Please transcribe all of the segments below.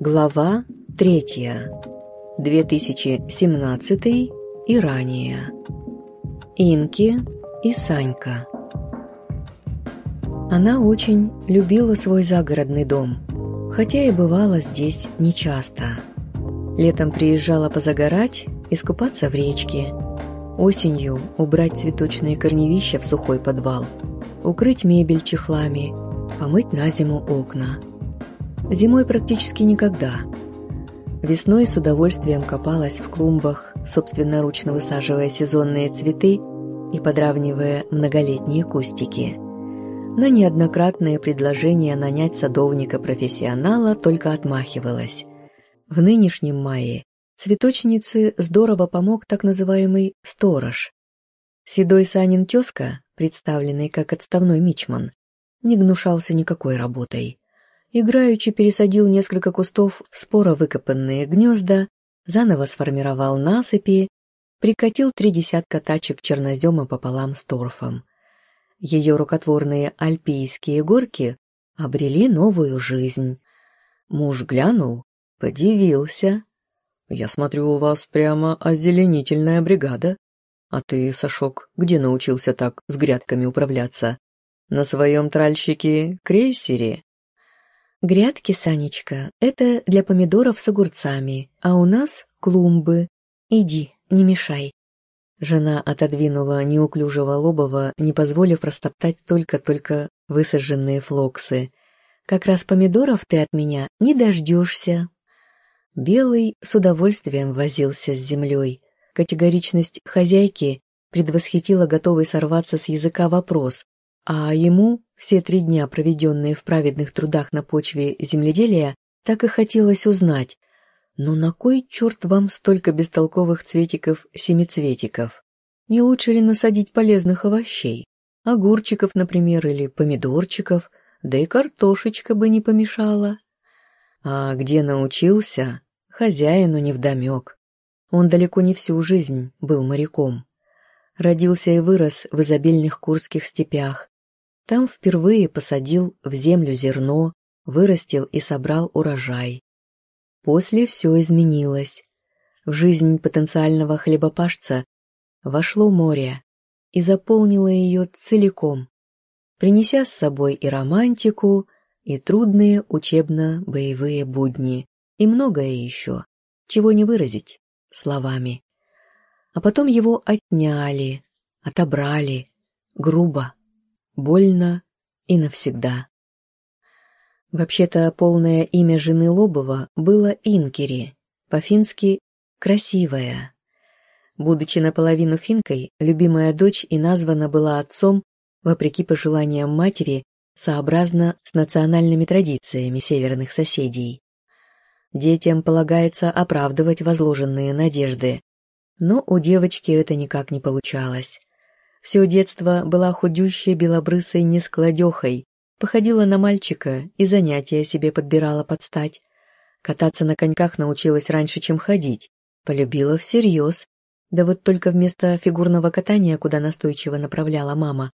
Глава третья. 2017 и ранее. Инки и Санька. Она очень любила свой загородный дом, хотя и бывала здесь нечасто. Летом приезжала позагорать, искупаться в речке. Осенью убрать цветочные корневища в сухой подвал, укрыть мебель чехлами, помыть на зиму окна. Зимой практически никогда. Весной с удовольствием копалась в клумбах, собственноручно высаживая сезонные цветы и подравнивая многолетние кустики. На неоднократные предложения нанять садовника-профессионала только отмахивалась. В нынешнем мае цветочнице здорово помог так называемый «сторож». Седой Санин тезка, представленный как отставной мичман, не гнушался никакой работой. Играючи пересадил несколько кустов споро выкопанные гнезда, заново сформировал насыпи, прикатил три десятка тачек чернозема пополам с торфом. Ее рукотворные альпийские горки обрели новую жизнь. Муж глянул, Подивился. Я смотрю, у вас прямо озеленительная бригада. А ты, Сашок, где научился так с грядками управляться? На своем тральщике-крейсере? Грядки, Санечка, это для помидоров с огурцами, а у нас клумбы. Иди, не мешай. Жена отодвинула неуклюжего лобова, не позволив растоптать только-только высаженные флоксы. Как раз помидоров ты от меня не дождешься, Белый с удовольствием возился с землей. Категоричность хозяйки предвосхитила готовый сорваться с языка вопрос, а ему все три дня, проведенные в праведных трудах на почве земледелия, так и хотелось узнать, ну на кой черт вам столько бестолковых цветиков-семицветиков? Не лучше ли насадить полезных овощей? Огурчиков, например, или помидорчиков, да и картошечка бы не помешала. А где научился, хозяину невдомек. Он далеко не всю жизнь был моряком. Родился и вырос в изобильных курских степях. Там впервые посадил в землю зерно, вырастил и собрал урожай. После все изменилось. В жизнь потенциального хлебопашца вошло море и заполнило ее целиком, принеся с собой и романтику, и трудные учебно-боевые будни, и многое еще, чего не выразить словами. А потом его отняли, отобрали, грубо, больно и навсегда. Вообще-то полное имя жены Лобова было Инкери, по-фински «красивая». Будучи наполовину финкой, любимая дочь и названа была отцом, вопреки пожеланиям матери, сообразно с национальными традициями северных соседей. Детям полагается оправдывать возложенные надежды, но у девочки это никак не получалось. Все детство была худющей белобрысой нескладехой, походила на мальчика и занятия себе подбирала под стать. Кататься на коньках научилась раньше, чем ходить, полюбила всерьез. Да вот только вместо фигурного катания, куда настойчиво направляла мама,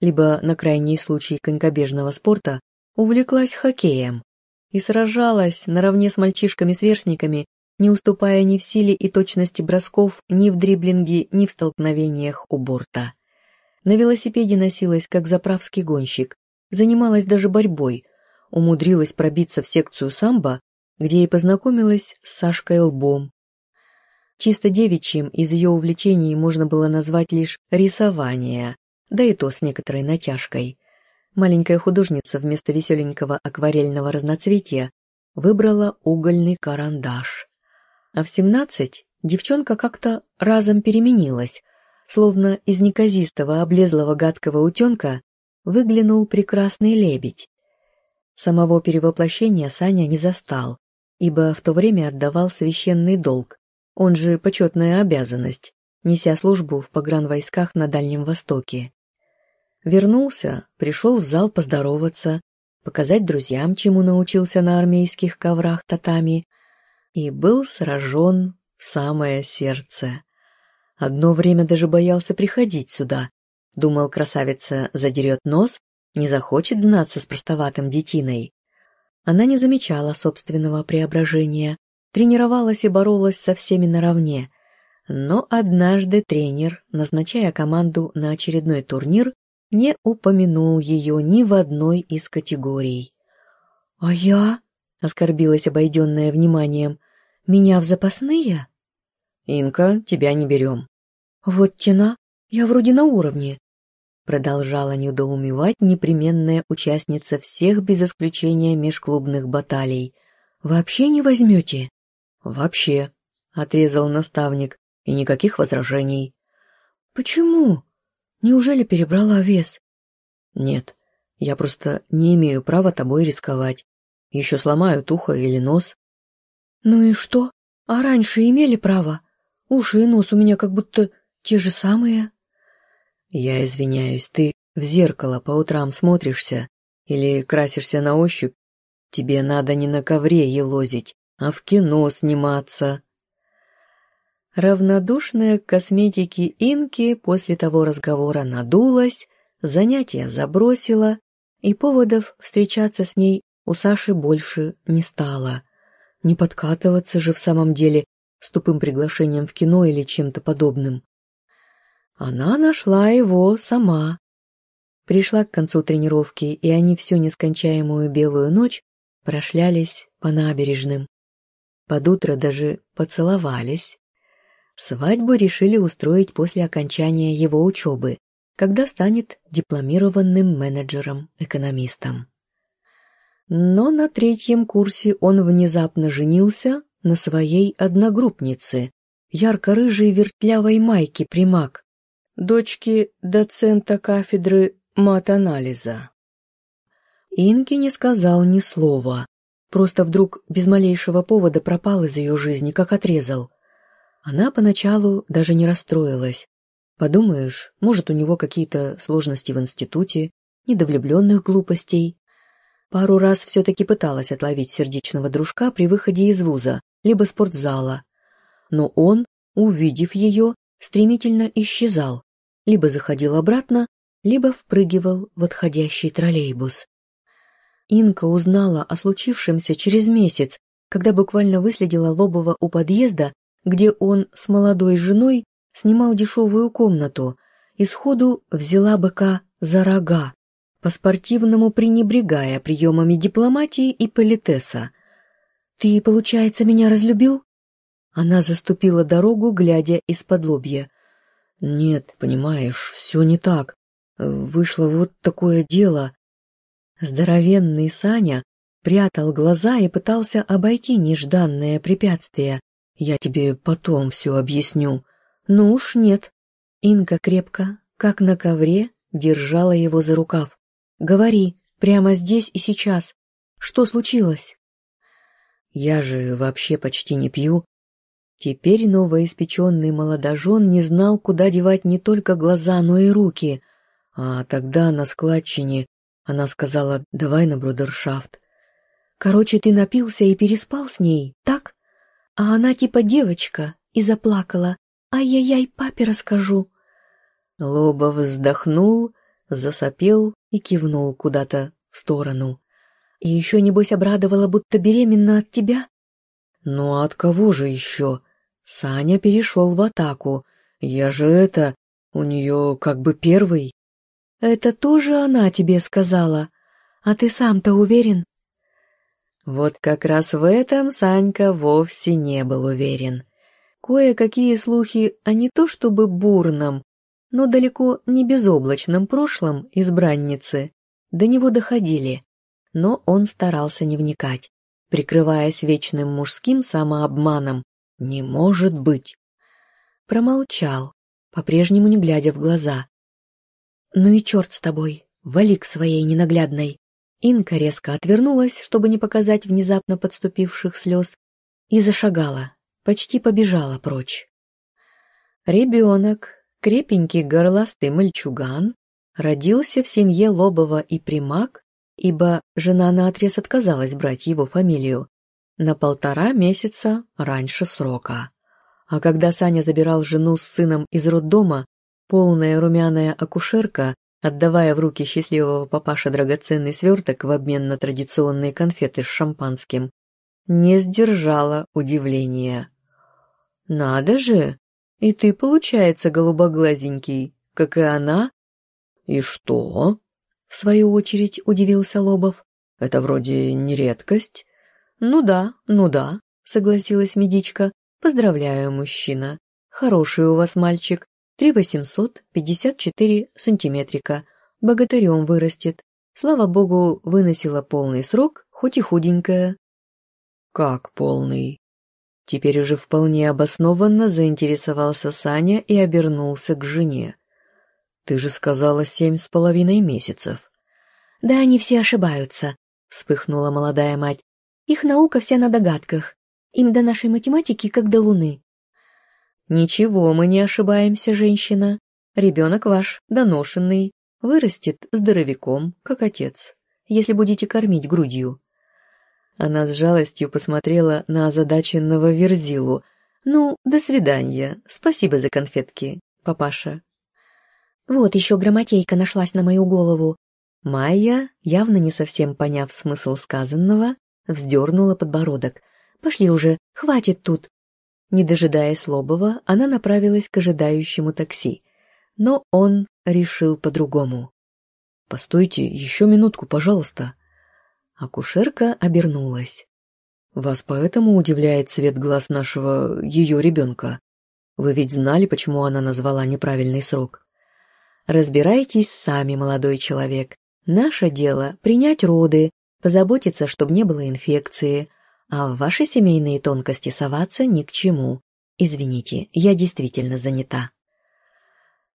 либо, на крайний случай конькобежного спорта, увлеклась хоккеем и сражалась наравне с мальчишками-сверстниками, не уступая ни в силе и точности бросков, ни в дриблинге, ни в столкновениях у борта. На велосипеде носилась, как заправский гонщик, занималась даже борьбой, умудрилась пробиться в секцию самбо, где и познакомилась с Сашкой Лбом. Чисто девичьим из ее увлечений можно было назвать лишь рисование, да и то с некоторой натяжкой. Маленькая художница вместо веселенького акварельного разноцветия выбрала угольный карандаш. А в семнадцать девчонка как-то разом переменилась, словно из неказистого облезлого гадкого утенка выглянул прекрасный лебедь. Самого перевоплощения Саня не застал, ибо в то время отдавал священный долг, он же почетная обязанность, неся службу в погранвойсках на Дальнем Востоке. Вернулся, пришел в зал поздороваться, показать друзьям, чему научился на армейских коврах татами, и был сражен в самое сердце. Одно время даже боялся приходить сюда. Думал, красавица задерет нос, не захочет знаться с простоватым детиной. Она не замечала собственного преображения, тренировалась и боролась со всеми наравне. Но однажды тренер, назначая команду на очередной турнир, не упомянул ее ни в одной из категорий. «А я?» — оскорбилась обойденная вниманием. «Меня в запасные?» «Инка, тебя не берем». «Вот тена, я вроде на уровне», — продолжала недоумевать непременная участница всех без исключения межклубных баталий. «Вообще не возьмете?» «Вообще», — отрезал наставник, — «и никаких возражений». «Почему? Неужели перебрала вес?» «Нет, я просто не имею права тобой рисковать. Еще сломают ухо или нос». «Ну и что? А раньше имели право? Уши и нос у меня как будто те же самые». «Я извиняюсь, ты в зеркало по утрам смотришься или красишься на ощупь? Тебе надо не на ковре елозить, а в кино сниматься». Равнодушная к косметике Инки после того разговора надулась, занятия забросила, и поводов встречаться с ней у Саши больше не стало. Не подкатываться же в самом деле с тупым приглашением в кино или чем-то подобным. Она нашла его сама. Пришла к концу тренировки, и они всю нескончаемую белую ночь прошлялись по набережным. Под утро даже поцеловались. Свадьбу решили устроить после окончания его учебы, когда станет дипломированным менеджером-экономистом. Но на третьем курсе он внезапно женился на своей одногруппнице, ярко-рыжей вертлявой майке примак, дочке доцента кафедры матанализа. Инки не сказал ни слова, просто вдруг без малейшего повода пропал из ее жизни, как отрезал. Она поначалу даже не расстроилась. Подумаешь, может, у него какие-то сложности в институте, недовлюбленных глупостей. Пару раз все-таки пыталась отловить сердечного дружка при выходе из вуза, либо спортзала. Но он, увидев ее, стремительно исчезал, либо заходил обратно, либо впрыгивал в отходящий троллейбус. Инка узнала о случившемся через месяц, когда буквально выследила Лобова у подъезда где он с молодой женой снимал дешевую комнату и сходу взяла быка за рога, по-спортивному пренебрегая приемами дипломатии и политеса. «Ты, получается, меня разлюбил?» Она заступила дорогу, глядя из-под лобья. «Нет, понимаешь, все не так. Вышло вот такое дело». Здоровенный Саня прятал глаза и пытался обойти нежданное препятствие, я тебе потом все объясню. Ну уж нет. Инка крепко, как на ковре, держала его за рукав. Говори, прямо здесь и сейчас. Что случилось? Я же вообще почти не пью. Теперь новоиспеченный молодожен не знал, куда девать не только глаза, но и руки. А тогда на складчине она сказала «давай на брудершафт». Короче, ты напился и переспал с ней, так? А она типа девочка и заплакала. Ай-яй-яй, папе расскажу. Лобов вздохнул, засопел и кивнул куда-то в сторону. И еще, небось, обрадовала, будто беременна от тебя? Ну а от кого же еще? Саня перешел в атаку. Я же это... У нее как бы первый. Это тоже она тебе сказала. А ты сам-то уверен? Вот как раз в этом Санька вовсе не был уверен. Кое-какие слухи о не то чтобы бурном, но далеко не безоблачном прошлом избранницы до него доходили, но он старался не вникать, прикрываясь вечным мужским самообманом «не может быть». Промолчал, по-прежнему не глядя в глаза. «Ну и черт с тобой, вали к своей ненаглядной. Инка резко отвернулась, чтобы не показать внезапно подступивших слез, и зашагала, почти побежала прочь. Ребенок, крепенький горластый мальчуган, родился в семье Лобова и Примак, ибо жена наотрез отказалась брать его фамилию, на полтора месяца раньше срока. А когда Саня забирал жену с сыном из роддома, полная румяная акушерка отдавая в руки счастливого папаша драгоценный сверток в обмен на традиционные конфеты с шампанским, не сдержала удивления. «Надо же! И ты, получается, голубоглазенький, как и она?» «И что?» — в свою очередь удивился Лобов. «Это вроде не редкость». «Ну да, ну да», — согласилась медичка. «Поздравляю, мужчина. Хороший у вас мальчик. Три восемьсот пятьдесят четыре сантиметрика. Богатырем вырастет. Слава богу, выносила полный срок, хоть и худенькая». «Как полный?» Теперь уже вполне обоснованно заинтересовался Саня и обернулся к жене. «Ты же сказала семь с половиной месяцев». «Да они все ошибаются», — вспыхнула молодая мать. «Их наука вся на догадках. Им до нашей математики как до луны». «Ничего, мы не ошибаемся, женщина. Ребенок ваш, доношенный, вырастет здоровяком, как отец, если будете кормить грудью. Она с жалостью посмотрела на озадаченного Верзилу. «Ну, до свидания. Спасибо за конфетки, папаша». «Вот еще грамотейка нашлась на мою голову». Майя, явно не совсем поняв смысл сказанного, вздернула подбородок. «Пошли уже, хватит тут». Не дожидаясь Лобова, она направилась к ожидающему такси. Но он решил по-другому. «Постойте, еще минутку, пожалуйста», Акушерка обернулась. «Вас поэтому удивляет цвет глаз нашего... ее ребенка? Вы ведь знали, почему она назвала неправильный срок?» «Разбирайтесь сами, молодой человек. Наше дело — принять роды, позаботиться, чтобы не было инфекции, а в ваши семейные тонкости соваться ни к чему. Извините, я действительно занята».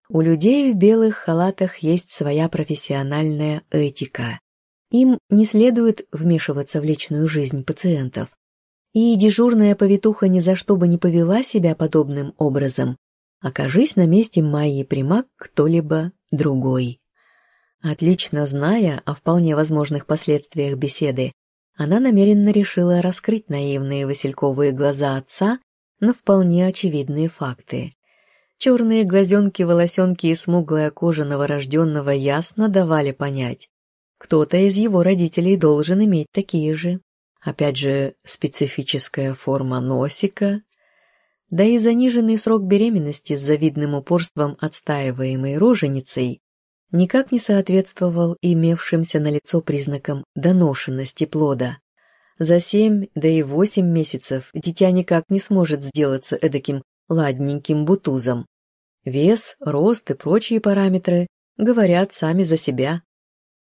У людей в белых халатах есть своя профессиональная этика. Им не следует вмешиваться в личную жизнь пациентов. И дежурная повитуха ни за что бы не повела себя подобным образом. Окажись на месте Майи Примак кто-либо другой. Отлично зная о вполне возможных последствиях беседы, она намеренно решила раскрыть наивные васильковые глаза отца на вполне очевидные факты. Черные глазенки, волосенки и смуглая кожа новорожденного ясно давали понять. Кто-то из его родителей должен иметь такие же. Опять же, специфическая форма носика. Да и заниженный срок беременности с завидным упорством отстаиваемой роженицей никак не соответствовал имевшимся на лицо признакам доношенности плода. За семь, да и восемь месяцев дитя никак не сможет сделаться эдаким ладненьким бутузом. Вес, рост и прочие параметры говорят сами за себя.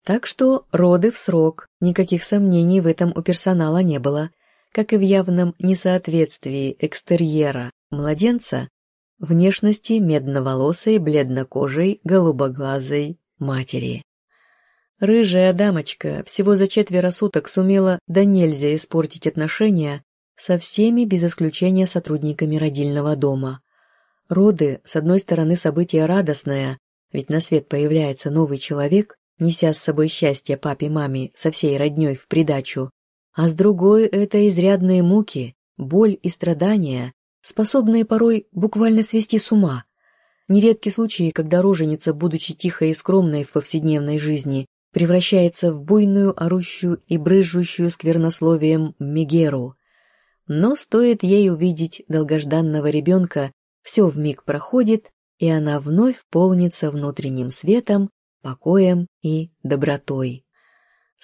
Так что роды в срок, никаких сомнений в этом у персонала не было, как и в явном несоответствии экстерьера младенца внешности медноволосой, бледнокожей, голубоглазой матери. Рыжая дамочка всего за четверо суток сумела до нельзя испортить отношения со всеми без исключения сотрудниками родильного дома. Роды, с одной стороны, событие радостное, ведь на свет появляется новый человек, неся с собой счастье папе-маме со всей роднёй в придачу, а с другой — это изрядные муки, боль и страдания, способные порой буквально свести с ума. Нередки случаи, когда роженица, будучи тихой и скромной в повседневной жизни, превращается в буйную, орущую и брызжущую сквернословием Мегеру. Но стоит ей увидеть долгожданного ребенка, все вмиг проходит, и она вновь полнится внутренним светом покоем и добротой.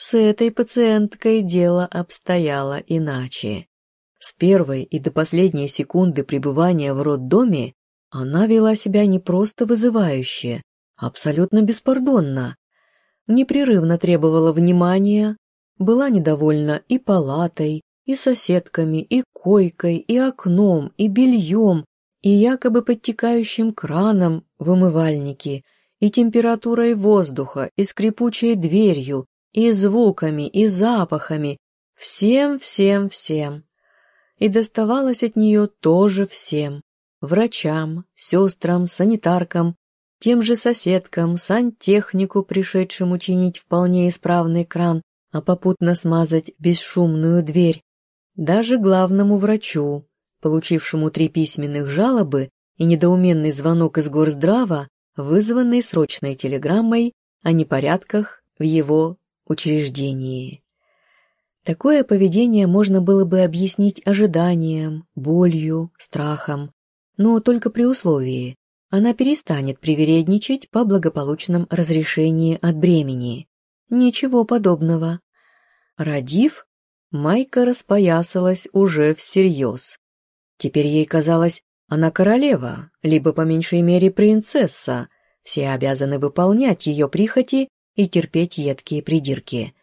С этой пациенткой дело обстояло иначе. С первой и до последней секунды пребывания в роддоме она вела себя не просто вызывающе, абсолютно беспардонно. Непрерывно требовала внимания, была недовольна и палатой, и соседками, и койкой, и окном, и бельем, и якобы подтекающим краном в умывальнике – и температурой воздуха, и скрипучей дверью, и звуками, и запахами, всем, всем, всем. И доставалось от нее тоже всем. Врачам, сестрам, санитаркам, тем же соседкам, сантехнику, пришедшему чинить вполне исправный кран, а попутно смазать бесшумную дверь, даже главному врачу, получившему три письменных жалобы и недоуменный звонок из горздрава вызванный срочной телеграммой о непорядках в его учреждении. Такое поведение можно было бы объяснить ожиданием, болью, страхом, но только при условии, она перестанет привередничать по благополучном разрешении от бремени. Ничего подобного. Родив, Майка распоясалась уже всерьез. Теперь ей казалось, она королева, либо по меньшей мере принцесса, все обязаны выполнять ее прихоти и терпеть едкие придирки.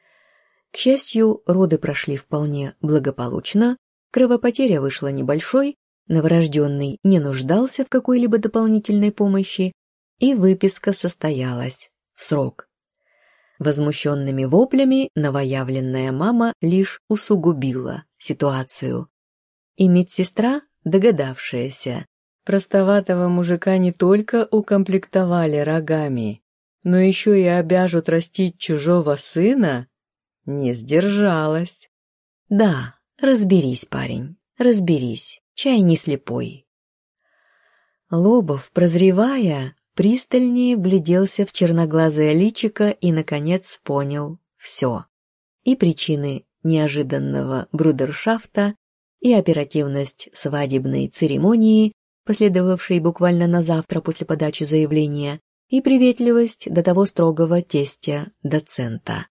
К счастью, роды прошли вполне благополучно, кровопотеря вышла небольшой, новорожденный не нуждался в какой-либо дополнительной помощи, и выписка состоялась в срок. Возмущенными воплями новоявленная мама лишь усугубила ситуацию. И медсестра, догадавшаяся, простоватого мужика не только укомплектовали рогами, но еще и обяжут растить чужого сына, не сдержалась. Да, разберись, парень, разберись, чай не слепой. Лобов, прозревая, пристальнее вгляделся в черноглазое личико и, наконец, понял все. И причины неожиданного брудершафта, и оперативность свадебной церемонии, последовавшей буквально на завтра после подачи заявления, и приветливость до того строгого тестя-доцента.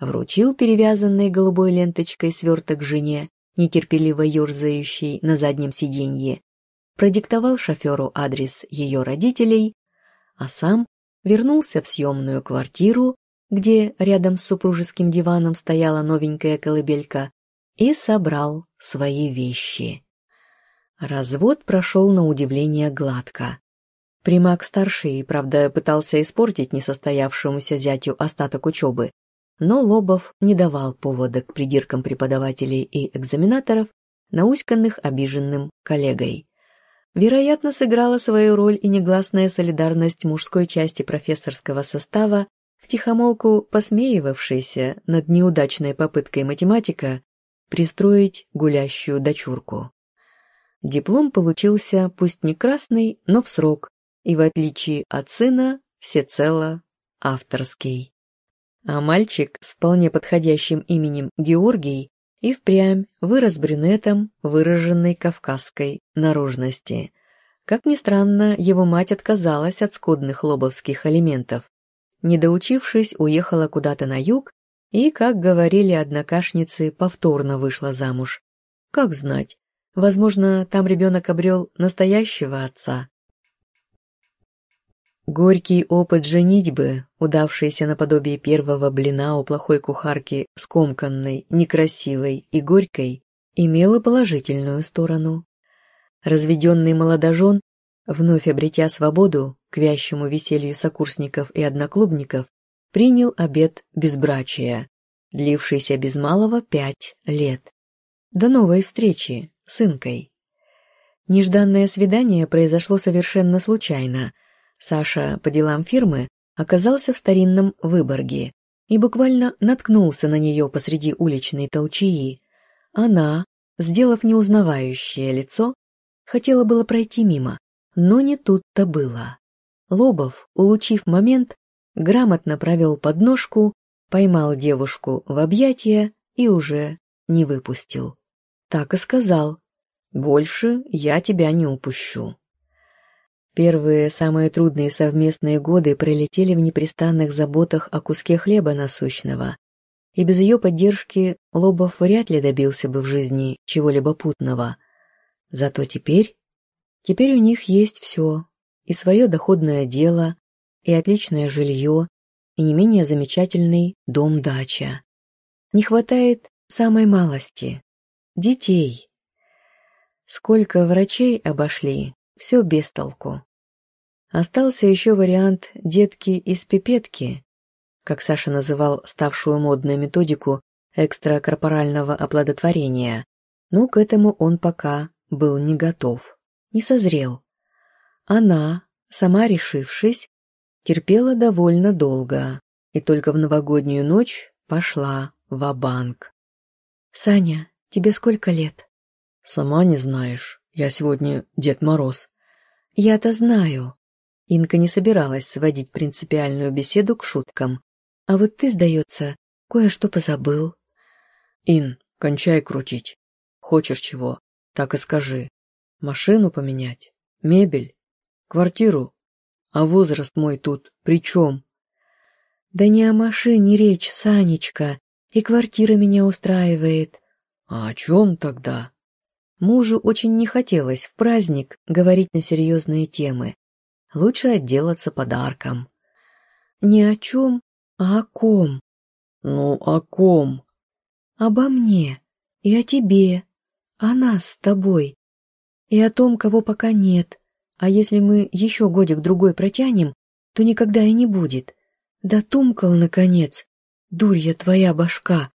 Вручил перевязанный голубой ленточкой сверток жене, нетерпеливо ерзающей на заднем сиденье, продиктовал шоферу адрес ее родителей, а сам вернулся в съемную квартиру, где рядом с супружеским диваном стояла новенькая колыбелька, и собрал свои вещи. Развод прошел на удивление гладко. Примак-старший, правда, пытался испортить несостоявшемуся зятю остаток учебы, но Лобов не давал повода к придиркам преподавателей и экзаменаторов, науськанных обиженным коллегой. Вероятно, сыграла свою роль и негласная солидарность мужской части профессорского состава, втихомолку посмеивавшейся над неудачной попыткой математика пристроить гулящую дочурку. Диплом получился пусть не красный, но в срок, и в отличие от сына, всецело авторский. А мальчик с вполне подходящим именем Георгий и впрямь вырос брюнетом выраженной кавказской наружности. Как ни странно, его мать отказалась от скудных лобовских алиментов. Не доучившись, уехала куда-то на юг и, как говорили однокашницы, повторно вышла замуж. Как знать, возможно, там ребенок обрел настоящего отца. Горький опыт женитьбы, удавшийся наподобие первого блина у плохой кухарки, скомканной, некрасивой и горькой, имел и положительную сторону. Разведенный молодожен, вновь обретя свободу к вящему веселью сокурсников и одноклубников, принял обет безбрачия, длившийся без малого пять лет. До новой встречи с Инкой. Нежданное свидание произошло совершенно случайно – Саша по делам фирмы оказался в старинном Выборге и буквально наткнулся на нее посреди уличной толчии. Она, сделав неузнавающее лицо, хотела было пройти мимо, но не тут-то было. Лобов, улучив момент, грамотно провел подножку, поймал девушку в объятия и уже не выпустил. Так и сказал, «Больше я тебя не упущу». Первые, самые трудные совместные годы пролетели в непрестанных заботах о куске хлеба насущного, и без ее поддержки Лобов вряд ли добился бы в жизни чего-либо путного. Зато теперь... Теперь у них есть все, и свое доходное дело, и отличное жилье, и не менее замечательный дом-дача. Не хватает самой малости — детей. Сколько врачей обошли, все без толку. Остался еще вариант «детки из пипетки», как Саша называл ставшую модную методику экстракорпорального оплодотворения, но к этому он пока был не готов, не созрел. Она, сама решившись, терпела довольно долго и только в новогоднюю ночь пошла в банк «Саня, тебе сколько лет?» «Сама не знаешь. Я сегодня Дед Мороз». «Я-то знаю. Инка не собиралась сводить принципиальную беседу к шуткам. «А вот ты, сдается, кое-что позабыл». «Ин, кончай крутить. Хочешь чего, так и скажи. Машину поменять? Мебель? Квартиру? А возраст мой тут при чем?» «Да не о машине речь, Санечка, и квартира меня устраивает». «А о чем тогда?» Мужу очень не хотелось в праздник говорить на серьезные темы. Лучше отделаться подарком. Ни о чем, а о ком. Ну, о ком? Обо мне и о тебе, о нас с тобой. И о том, кого пока нет. А если мы еще годик-другой протянем, то никогда и не будет. Да тумкал, наконец, дурья твоя башка.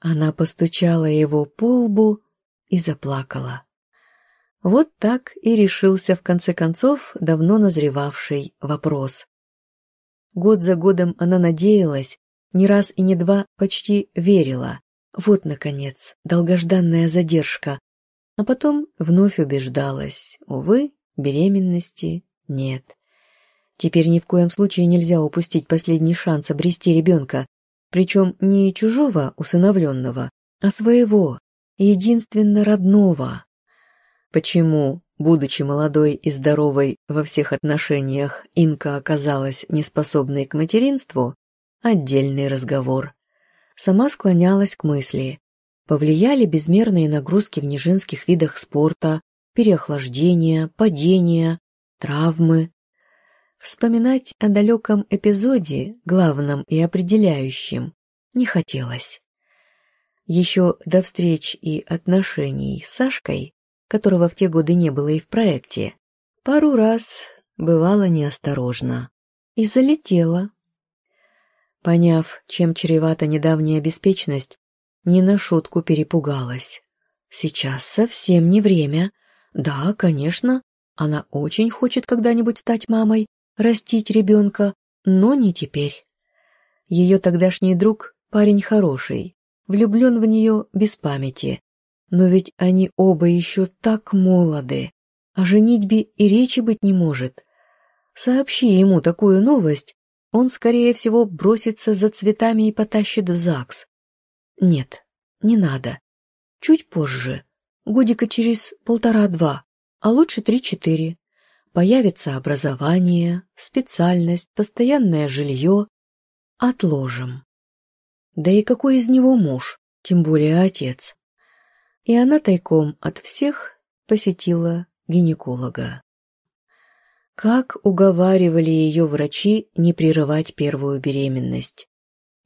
Она постучала его по лбу и заплакала. Вот так и решился в конце концов давно назревавший вопрос. Год за годом она надеялась, не раз и не два почти верила. Вот, наконец, долгожданная задержка. А потом вновь убеждалась. Увы, беременности нет. Теперь ни в коем случае нельзя упустить последний шанс обрести ребенка, причем не чужого усыновленного, а своего, единственно родного. Почему, будучи молодой и здоровой во всех отношениях, Инка оказалась неспособной к материнству, отдельный разговор. Сама склонялась к мысли. Повлияли безмерные нагрузки в неженских видах спорта, переохлаждение, падения, травмы. Вспоминать о далеком эпизоде, главном и определяющем, не хотелось. Еще до встреч и отношений с Сашкой, которого в те годы не было и в проекте, пару раз бывало неосторожно и залетела. Поняв, чем чревата недавняя беспечность, не на шутку перепугалась. Сейчас совсем не время. Да, конечно, она очень хочет когда-нибудь стать мамой, растить ребенка, но не теперь. Ее тогдашний друг – парень хороший, влюблен в нее без памяти. Но ведь они оба еще так молоды, о женитьбе и речи быть не может. Сообщи ему такую новость, он, скорее всего, бросится за цветами и потащит в ЗАГС. Нет, не надо. Чуть позже, годика через полтора-два, а лучше три-четыре. Появится образование, специальность, постоянное жилье. Отложим. Да и какой из него муж, тем более отец? И она тайком от всех посетила гинеколога. Как уговаривали ее врачи не прерывать первую беременность.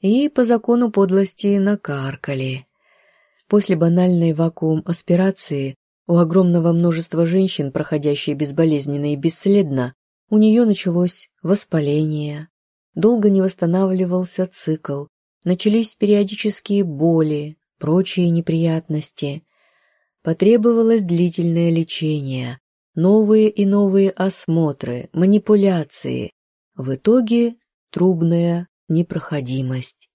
И по закону подлости накаркали. После банальной вакуум-аспирации у огромного множества женщин, проходящей безболезненно и бесследно, у нее началось воспаление, долго не восстанавливался цикл, начались периодические боли, прочие неприятности. Потребовалось длительное лечение, новые и новые осмотры, манипуляции. В итоге трубная непроходимость.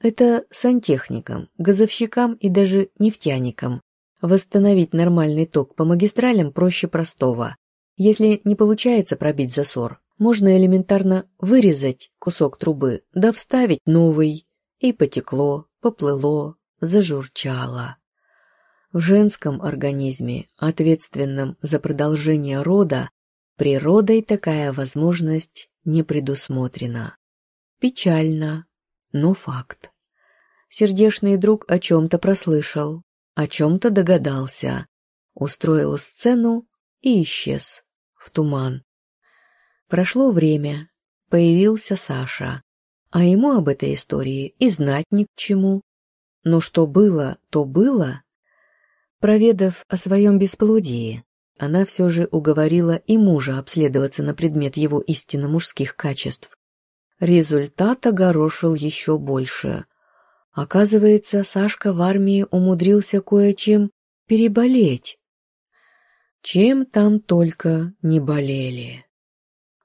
Это сантехникам, газовщикам и даже нефтяникам. Восстановить нормальный ток по магистралям проще простого. Если не получается пробить засор, можно элементарно вырезать кусок трубы, да вставить новый. И потекло, поплыло, зажурчало. В женском организме, ответственном за продолжение рода, природой такая возможность не предусмотрена. Печально, но факт. Сердечный друг о чем-то прослышал, о чем-то догадался, устроил сцену и исчез в туман. Прошло время, появился Саша, а ему об этой истории и знать ни к чему. Но что было, то было. Проведав о своем бесплодии, она все же уговорила и мужа обследоваться на предмет его истинно мужских качеств. Результат огорошил еще больше. Оказывается, Сашка в армии умудрился кое-чем переболеть. Чем там только не болели.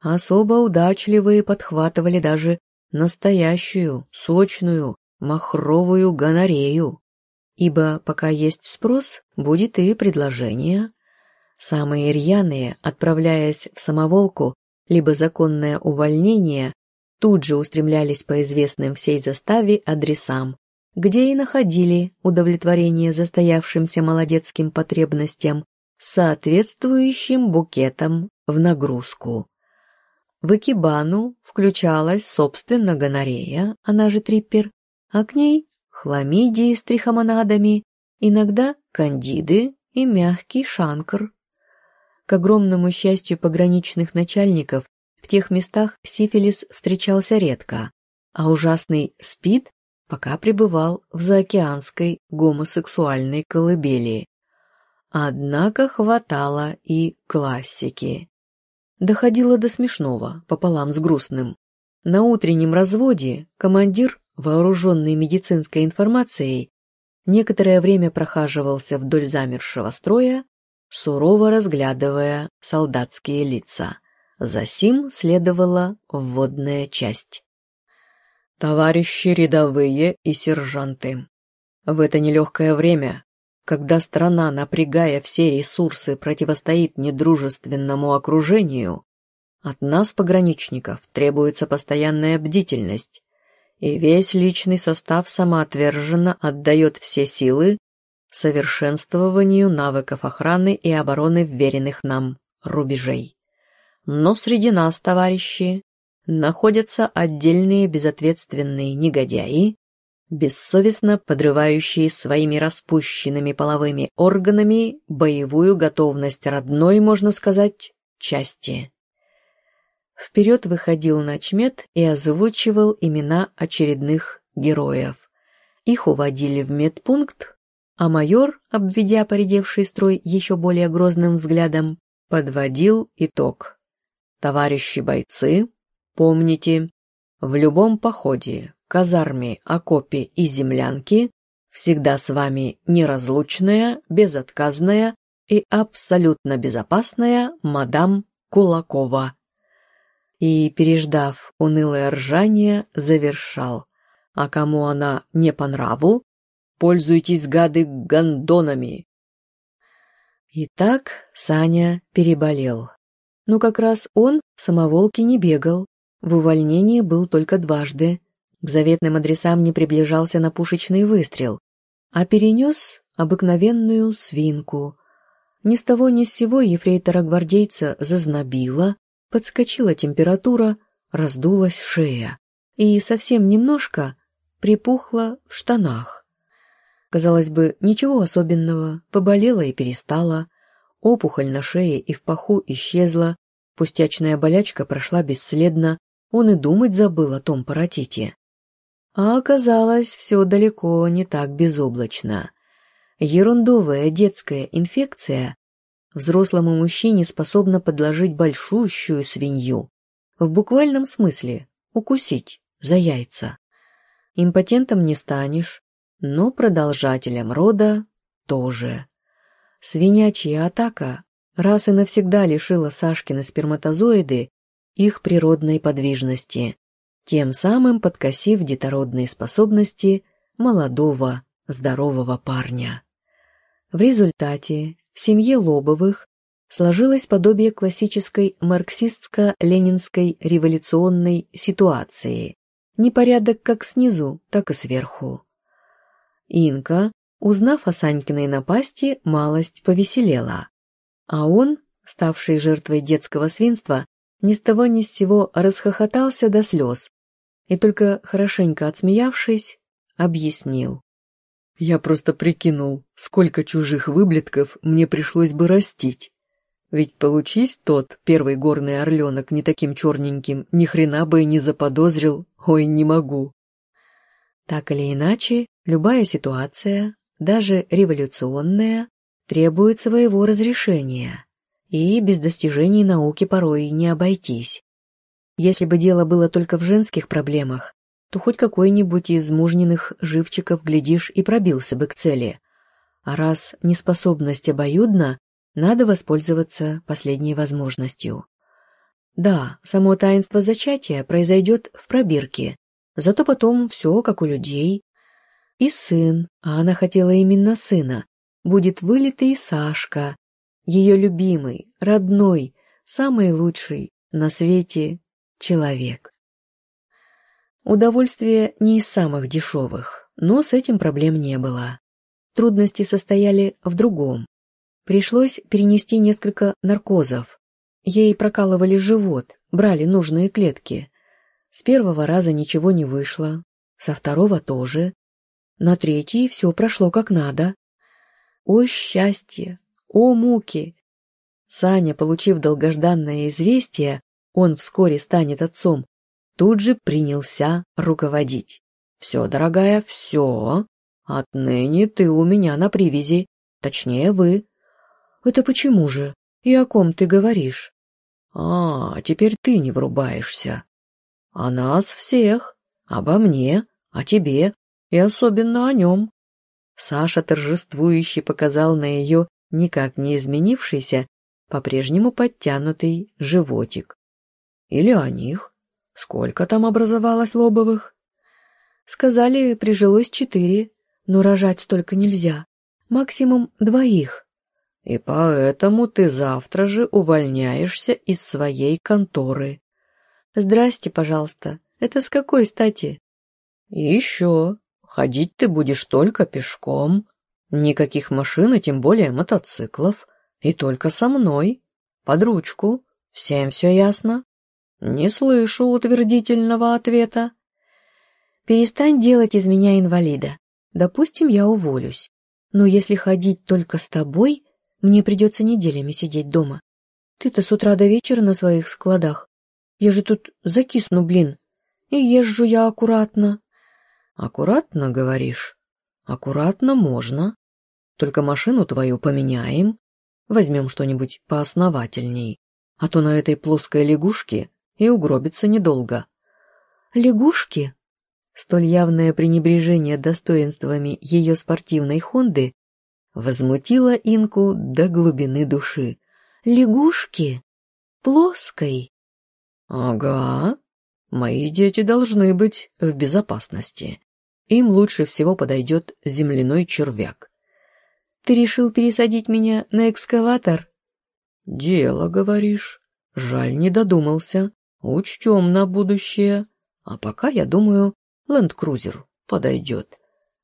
Особо удачливые подхватывали даже настоящую, сочную, махровую гонорею. Ибо пока есть спрос, будет и предложение. Самые рьяные, отправляясь в самоволку, либо законное увольнение, тут же устремлялись по известным всей заставе адресам, где и находили удовлетворение застоявшимся молодецким потребностям соответствующим букетом в нагрузку. В экибану включалась, собственно, гонорея, она же триппер, а к ней хламидии с трихомонадами, иногда кандиды и мягкий шанкр. К огромному счастью пограничных начальников, в тех местах сифилис встречался редко, а ужасный СПИД пока пребывал в заокеанской гомосексуальной колыбели. Однако хватало и классики. Доходило до смешного, пополам с грустным. На утреннем разводе командир, вооруженный медицинской информацией, некоторое время прохаживался вдоль замершего строя, сурово разглядывая солдатские лица. Засим следовала вводная часть. «Товарищи рядовые и сержанты, в это нелегкое время, когда страна, напрягая все ресурсы, противостоит недружественному окружению, от нас, пограничников, требуется постоянная бдительность, и весь личный состав самоотверженно отдает все силы совершенствованию навыков охраны и обороны вверенных нам рубежей. Но среди нас, товарищи, находятся отдельные безответственные негодяи, бессовестно подрывающие своими распущенными половыми органами боевую готовность родной, можно сказать, части. Вперед выходил начмет и озвучивал имена очередных героев. Их уводили в медпункт, а майор, обведя поредевший строй еще более грозным взглядом, подводил итог. «Товарищи бойцы, помните, в любом походе, казарме, окопе и землянке всегда с вами неразлучная, безотказная и абсолютно безопасная мадам Кулакова». И, переждав унылое ржание, завершал. «А кому она не по нраву, Пользуйтесь, гады, гондонами!» Итак, Саня переболел. Но как раз он в самоволке не бегал, в увольнении был только дважды, к заветным адресам не приближался на пушечный выстрел, а перенес обыкновенную свинку. Ни с того ни с сего ефрейтора-гвардейца зазнобило, подскочила температура, раздулась шея и совсем немножко припухла в штанах. Казалось бы, ничего особенного, поболела и перестала. Опухоль на шее и в паху исчезла, пустячная болячка прошла бесследно, он и думать забыл о том паротите. А оказалось, все далеко не так безоблачно. Ерундовая детская инфекция взрослому мужчине способна подложить большущую свинью. В буквальном смысле укусить за яйца. Импотентом не станешь, но продолжателем рода тоже. Свинячья атака раз и навсегда лишила Сашкины сперматозоиды их природной подвижности, тем самым подкосив детородные способности молодого, здорового парня. В результате в семье Лобовых сложилось подобие классической марксистско-ленинской революционной ситуации. Непорядок как снизу, так и сверху. Инка, узнав о Санькиной напасти, малость повеселела. А он, ставший жертвой детского свинства, ни с того ни с сего расхохотался до слез и только хорошенько отсмеявшись, объяснил. «Я просто прикинул, сколько чужих выблетков мне пришлось бы растить. Ведь получись тот, первый горный орленок, не таким черненьким, ни хрена бы и не заподозрил, ой, не могу». Так или иначе, любая ситуация, даже революционная, требует своего разрешения, и без достижений науки порой не обойтись. Если бы дело было только в женских проблемах, то хоть какой-нибудь из мужниных живчиков, глядишь, и пробился бы к цели. А раз неспособность обоюдна, надо воспользоваться последней возможностью. Да, само таинство зачатия произойдет в пробирке, Зато потом все как у людей. И сын, а она хотела именно сына, будет вылитый Сашка. ее любимый, родной, самый лучший на свете человек. Удовольствие не из самых дешевых, но с этим проблем не было. Трудности состояли в другом. Пришлось перенести несколько наркозов. Ей прокалывали живот, брали нужные клетки. С первого раза ничего не вышло, со второго тоже. На третий все прошло как надо. О счастье! О муки! Саня, получив долгожданное известие, он вскоре станет отцом, тут же принялся руководить. «Все, дорогая, все. Отныне ты у меня на привязи. Точнее, вы». «Это почему же? И о ком ты говоришь?» «А, теперь ты не врубаешься. О нас всех. Обо мне, о тебе и особенно о нем». Саша торжествующе показал на ее никак не изменившийся, по-прежнему подтянутый животик. Или о них. Сколько там образовалось лобовых? Сказали, прижилось четыре, но рожать столько нельзя. Максимум двоих. И поэтому ты завтра же увольняешься из своей конторы. Здрасте, пожалуйста. Это с какой стати? Еще. Ходить ты будешь только пешком. Никаких машин и тем более мотоциклов. И только со мной. Под ручку. Всем все ясно? Не слышу утвердительного ответа. Перестань делать из меня инвалида. Допустим, я уволюсь. Но если ходить только с тобой, мне придется неделями сидеть дома. Ты-то с утра до вечера на своих складах. Я же тут закисну, блин. И езжу я аккуратно. Аккуратно, говоришь? Аккуратно можно. Только машину твою поменяем. Возьмем что-нибудь поосновательней. А то на этой плоской лягушке и угробиться недолго. Лягушки? Столь явное пренебрежение достоинствами ее спортивной Хонды возмутило Инку до глубины души. Лягушки? Плоской? Ага. Мои дети должны быть в безопасности. Им лучше всего подойдет земляной червяк. Ты решил пересадить меня на экскаватор? Дело, говоришь. Жаль, не додумался. Учтем на будущее. А пока, я думаю, ленд-крузер подойдет.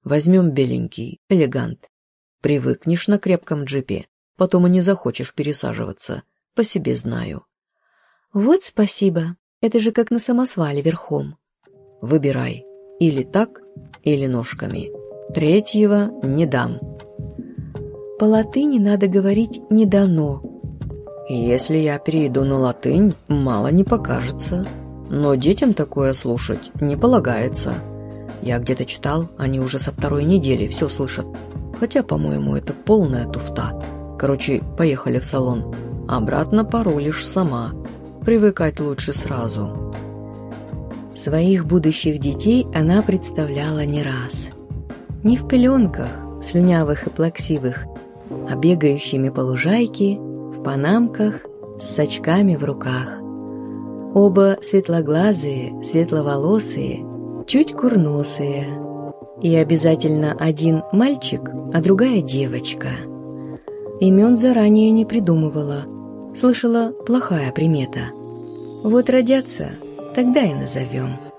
Возьмем беленький, элегант. Привыкнешь на крепком джипе, потом и не захочешь пересаживаться. По себе знаю. Вот спасибо. Это же как на самосвале верхом. Выбирай. Или так, или ножками. Третьего не дам. По латыни надо говорить «не дано», если я перейду на латынь, мало не покажется. Но детям такое слушать не полагается. Я где-то читал, они уже со второй недели все слышат. Хотя, по-моему, это полная туфта. Короче, поехали в салон. Обратно порулишь сама. Привыкать лучше сразу. Своих будущих детей она представляла не раз. Не в пеленках, слюнявых и плаксивых, а бегающими по лужайке – панамках с очками в руках. Оба светлоглазые, светловолосые, чуть курносые. И обязательно один мальчик, а другая девочка. Имен заранее не придумывала. Слышала плохая примета. Вот родятся, тогда и назовем.